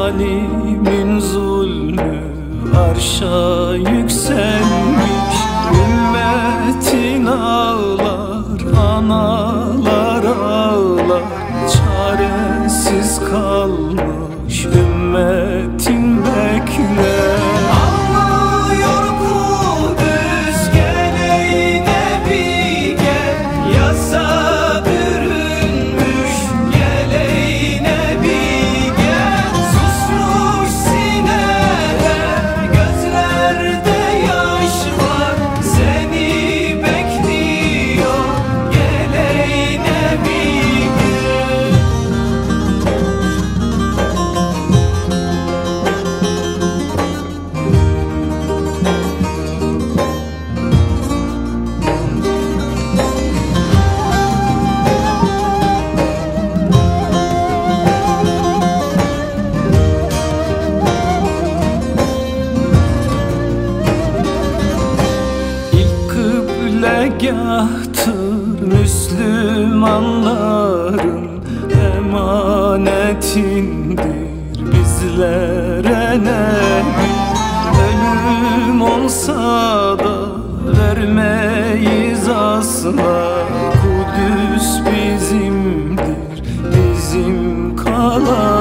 Zalimin zulmü arşa yükselmiş. Ümmetin ağlar, analar ağlar. Çaresiz kalmış ümmetin dergahtır Müslümanların emanetindir bizlere ne? Ölüm olsa da vermeyiz asla Kudüs bizimdir bizim kalan.